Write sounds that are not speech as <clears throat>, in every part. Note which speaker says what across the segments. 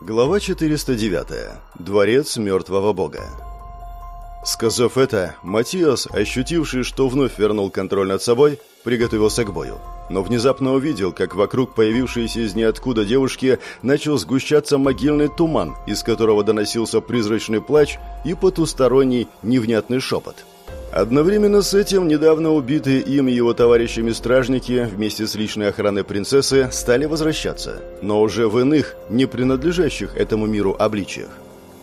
Speaker 1: Глава 409. Дворец мертвого бога. Сказав это, Матиас, ощутивший, что вновь вернул контроль над собой, приготовился к бою. Но внезапно увидел, как вокруг появившейся из ниоткуда девушки начал сгущаться могильный туман, из которого доносился призрачный плач и потусторонний невнятный шепот – Одновременно с этим недавно убитые им и его товарищами стражники вместе с личной охраной принцессы стали возвращаться, но уже в иных, не принадлежащих этому миру обличиях.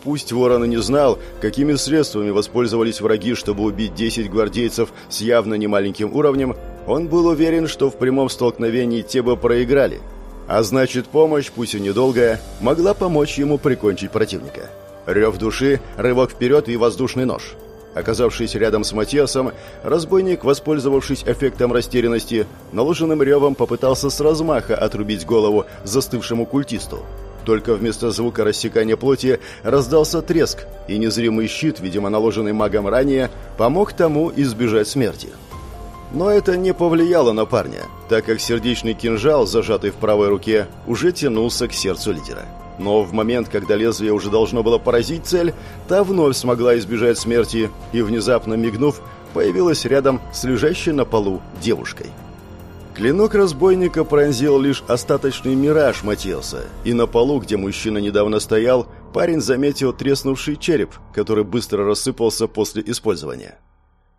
Speaker 1: Пусть Ворон и не знал, какими средствами воспользовались враги, чтобы убить 10 гвардейцев с явно немаленьким уровнем, он был уверен, что в прямом столкновении те бы проиграли. А значит, помощь, пусть и недолгая, могла помочь ему прикончить противника. Рев души, рывок вперед и воздушный нож – Оказавшись рядом с Матиасом, разбойник, воспользовавшись эффектом растерянности, наложенным ревом попытался с размаха отрубить голову застывшему культисту. Только вместо звука рассекания плоти раздался треск, и незримый щит, видимо наложенный магом ранее, помог тому избежать смерти. Но это не повлияло на парня, так как сердечный кинжал, зажатый в правой руке, уже тянулся к сердцу лидера. Но в момент, когда лезвие уже должно было поразить цель, та вновь смогла избежать смерти и, внезапно мигнув, появилась рядом с лежащей на полу девушкой. Клинок разбойника пронзил лишь остаточный мираж Матиоса, и на полу, где мужчина недавно стоял, парень заметил треснувший череп, который быстро рассыпался после использования.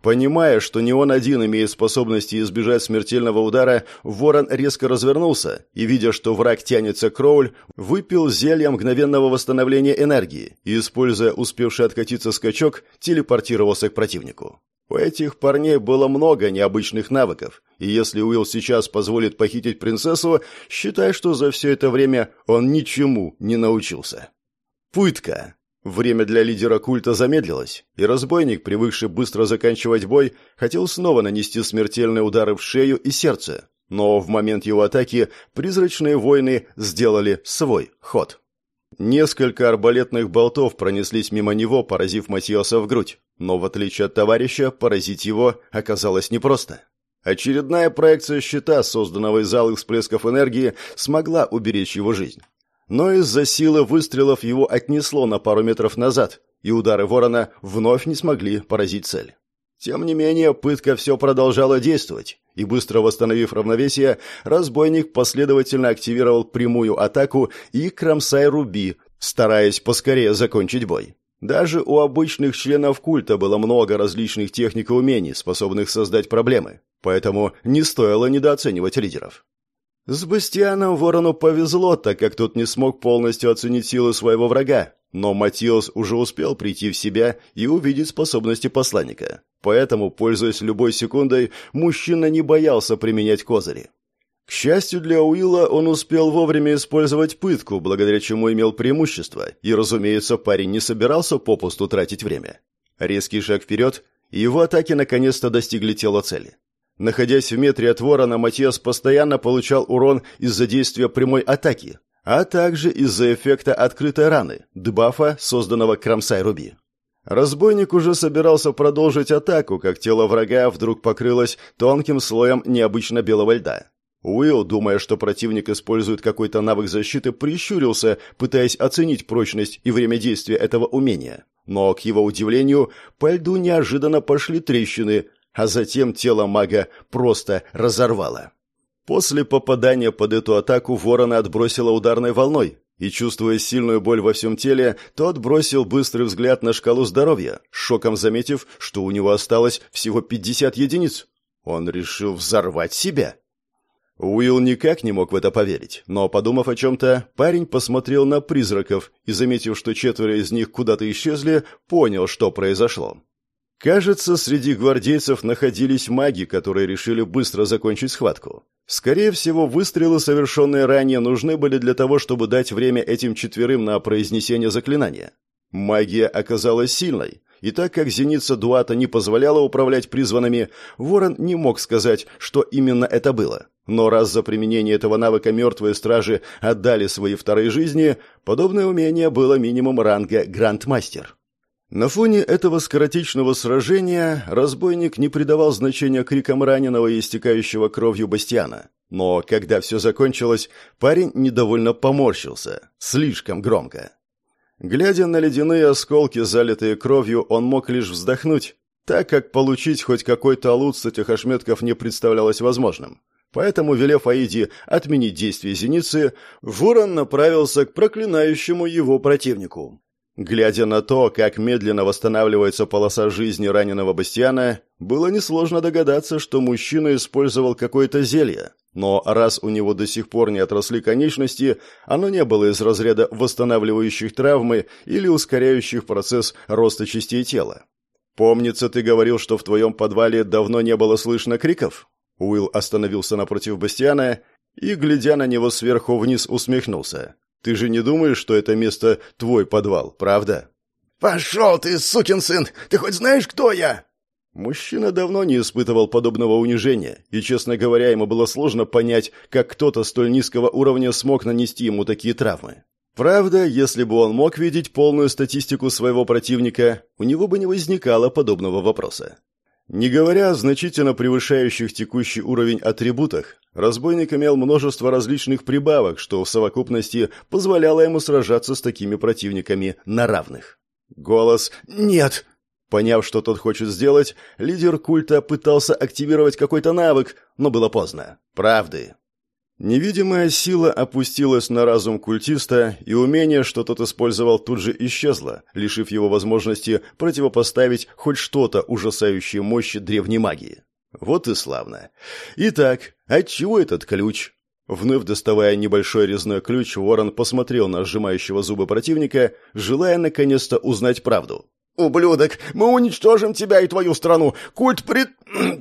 Speaker 1: Понимая, что не он один имеет способности избежать смертельного удара, ворон резко развернулся и, видя, что враг тянется к Роуль, выпил зелье мгновенного восстановления энергии и, используя успевший откатиться скачок, телепортировался к противнику. У этих парней было много необычных навыков, и если Уилл сейчас позволит похитить принцессу, считай, что за все это время он ничему не научился. Пытка. Время для лидера культа замедлилось, и разбойник, привыкший быстро заканчивать бой, хотел снова нанести смертельные удары в шею и сердце. Но в момент его атаки призрачные воины сделали свой ход. Несколько арбалетных болтов пронеслись мимо него, поразив Матиоса в грудь. Но в отличие от товарища, поразить его оказалось непросто. Очередная проекция щита, созданного из алых всплесков энергии, смогла уберечь его жизнь но из-за силы выстрелов его отнесло на пару метров назад, и удары ворона вновь не смогли поразить цель. Тем не менее, пытка все продолжала действовать, и быстро восстановив равновесие, разбойник последовательно активировал прямую атаку и кромсай руби, стараясь поскорее закончить бой. Даже у обычных членов культа было много различных техник и умений, способных создать проблемы, поэтому не стоило недооценивать лидеров. С Бастианом Ворону повезло, так как тот не смог полностью оценить силы своего врага, но Матиос уже успел прийти в себя и увидеть способности посланника. Поэтому, пользуясь любой секундой, мужчина не боялся применять козыри. К счастью для Уилла, он успел вовремя использовать пытку, благодаря чему имел преимущество, и, разумеется, парень не собирался попусту тратить время. Резкий шаг вперед, и его атаки наконец-то достигли тела цели. Находясь в метре от ворона, Матиас постоянно получал урон из-за действия прямой атаки, а также из-за эффекта открытой раны, дебафа, созданного Крамсай Руби. Разбойник уже собирался продолжить атаку, как тело врага вдруг покрылось тонким слоем необычно белого льда. Уилл, думая, что противник использует какой-то навык защиты, прищурился, пытаясь оценить прочность и время действия этого умения. Но, к его удивлению, по льду неожиданно пошли трещины, а затем тело мага просто разорвало. После попадания под эту атаку ворона отбросило ударной волной, и, чувствуя сильную боль во всем теле, тот бросил быстрый взгляд на шкалу здоровья, шоком заметив, что у него осталось всего 50 единиц. Он решил взорвать себя. Уилл никак не мог в это поверить, но, подумав о чем-то, парень посмотрел на призраков и, заметив, что четверо из них куда-то исчезли, понял, что произошло. Кажется, среди гвардейцев находились маги, которые решили быстро закончить схватку. Скорее всего, выстрелы, совершенные ранее, нужны были для того, чтобы дать время этим четверым на произнесение заклинания. Магия оказалась сильной, и так как зеница Дуата не позволяла управлять призванными, Ворон не мог сказать, что именно это было. Но раз за применение этого навыка мертвые стражи отдали свои вторые жизни, подобное умение было минимум ранга Грандмастер. На фоне этого скоротечного сражения разбойник не придавал значения крикам раненого и истекающего кровью Бастиана. Но когда все закончилось, парень недовольно поморщился. Слишком громко. Глядя на ледяные осколки, залитые кровью, он мог лишь вздохнуть, так как получить хоть какой-то лут с этих ошметков не представлялось возможным. Поэтому, велев Аиде отменить действие зеницы, Ворон направился к проклинающему его противнику. Глядя на то, как медленно восстанавливается полоса жизни раненого Бастиана, было несложно догадаться, что мужчина использовал какое-то зелье. Но раз у него до сих пор не отросли конечности, оно не было из разряда восстанавливающих травмы или ускоряющих процесс роста частей тела. «Помнится, ты говорил, что в твоем подвале давно не было слышно криков?» Уилл остановился напротив Бастиана и, глядя на него сверху вниз, усмехнулся. Ты же не думаешь, что это место твой подвал, правда?»
Speaker 2: «Пошел ты, сукин сын! Ты хоть знаешь, кто я?»
Speaker 1: Мужчина давно не испытывал подобного унижения, и, честно говоря, ему было сложно понять, как кто-то столь низкого уровня смог нанести ему такие травмы. Правда, если бы он мог видеть полную статистику своего противника, у него бы не возникало подобного вопроса. Не говоря о значительно превышающих текущий уровень атрибутах, разбойник имел множество различных прибавок, что в совокупности позволяло ему сражаться с такими противниками на равных. Голос «Нет!» Поняв, что тот хочет сделать, лидер культа пытался активировать какой-то навык, но было поздно. Правды. Невидимая сила опустилась на разум культиста, и умение, что тот использовал, тут же исчезло, лишив его возможности противопоставить хоть что-то ужасающее мощи древней магии. Вот и славно. Итак, отчего этот ключ? Вновь доставая небольшой резной ключ, Ворон посмотрел на сжимающего зубы противника, желая наконец-то узнать правду.
Speaker 2: «Ублюдок, мы уничтожим тебя и твою страну! Культ пред...» <clears throat>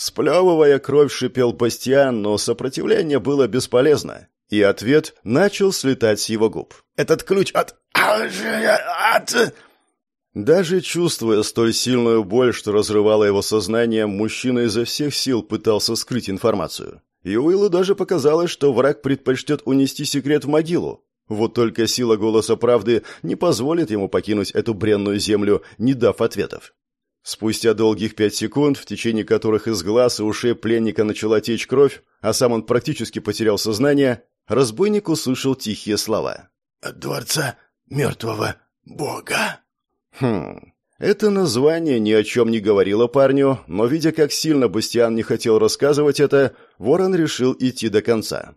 Speaker 1: Сплевывая кровь, шипел Бастиан, но сопротивление было бесполезно, и ответ начал слетать с его губ.
Speaker 2: «Этот ключ от... от...»
Speaker 1: Даже чувствуя столь сильную боль, что разрывало его сознание, мужчина изо всех сил пытался скрыть информацию. И Уиллу даже показалось, что враг предпочтет унести секрет в могилу. Вот только сила голоса правды не позволит ему покинуть эту бренную землю, не дав ответов. Спустя долгих пять секунд, в течение которых из глаз и ушей пленника начала течь кровь, а сам он практически потерял сознание, разбойник услышал тихие слова.
Speaker 2: «От дворца мертвого бога».
Speaker 1: Хм, это название ни о чем не говорило парню, но, видя, как сильно Бастиан не хотел рассказывать это, Ворон решил идти до конца.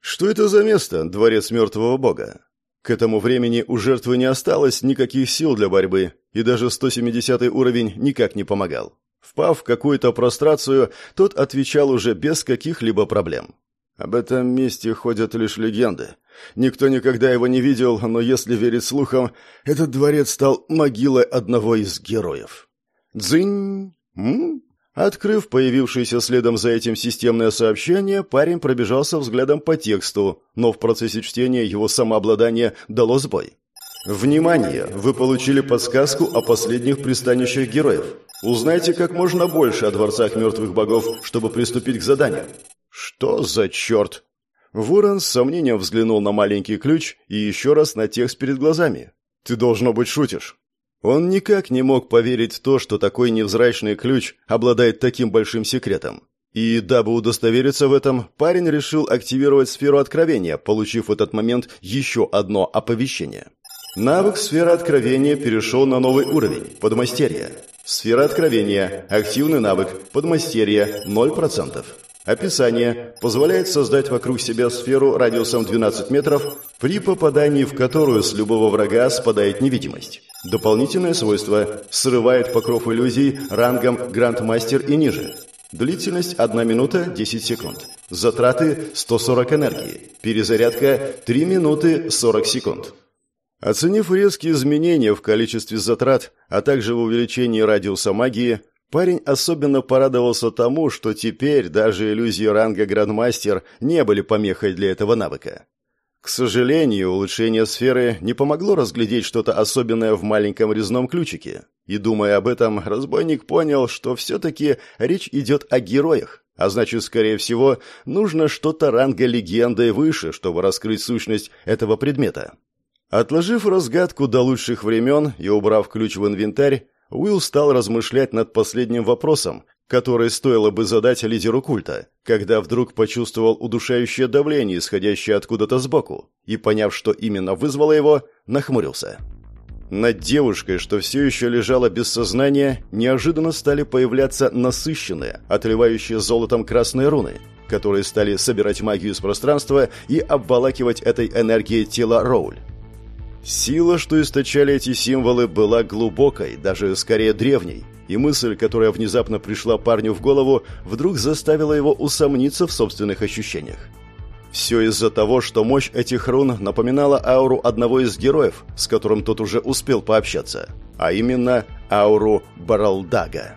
Speaker 1: «Что это за место, дворец мертвого бога?» К этому времени у жертвы не осталось никаких сил для борьбы, и даже 170 уровень никак не помогал. Впав в какую-то прострацию, тот отвечал уже без каких-либо проблем. Об этом месте ходят лишь легенды. Никто никогда его не видел, но если верить слухам, этот дворец стал могилой одного из героев. Дзынь! М? Открыв появившееся следом за этим системное сообщение, парень пробежался взглядом по тексту, но в процессе чтения его самообладание дало сбой. Внимание! Вы получили подсказку о последних пристанищах героев. Узнайте как можно больше о дворцах мертвых богов, чтобы приступить к заданию. Что за черт? Ворон с сомнением взглянул на маленький ключ и еще раз на текст перед глазами. Ты, должно быть, шутишь. Он никак не мог поверить в то, что такой невзрачный ключ обладает таким большим секретом. И дабы удостовериться в этом, парень решил активировать сферу откровения, получив в этот момент еще одно оповещение. Навык сфера откровения перешел на новый уровень – подмастерье. Сфера откровения – активный навык, подмастерье – 0%. Описание позволяет создать вокруг себя сферу радиусом 12 метров, при попадании в которую с любого врага спадает невидимость. Дополнительное свойство – срывает покров иллюзий рангом Грандмастер и ниже. Длительность 1 минута 10 секунд. Затраты 140 энергии. Перезарядка 3 минуты 40 секунд. Оценив резкие изменения в количестве затрат, а также в увеличении радиуса магии, парень особенно порадовался тому, что теперь даже иллюзии ранга Грандмастер не были помехой для этого навыка. К сожалению, улучшение сферы не помогло разглядеть что-то особенное в маленьком резном ключике. И думая об этом, разбойник понял, что все-таки речь идет о героях, а значит, скорее всего, нужно что-то ранга легенды выше, чтобы раскрыть сущность этого предмета. Отложив разгадку до лучших времен и убрав ключ в инвентарь, Уилл стал размышлять над последним вопросом, который стоило бы задать лидеру культа, когда вдруг почувствовал удушающее давление, исходящее откуда-то сбоку, и, поняв, что именно вызвало его, нахмурился. Над девушкой, что все еще лежала без сознания, неожиданно стали появляться насыщенные, отливающие золотом красные руны, которые стали собирать магию из пространства и обволакивать этой энергией тело Роуль. Сила, что источали эти символы, была глубокой, даже скорее древней, и мысль, которая внезапно пришла парню в голову, вдруг заставила его усомниться в собственных ощущениях. Все из-за того, что мощь этих рун напоминала ауру одного из героев, с которым тот уже успел пообщаться, а именно ауру Баралдага.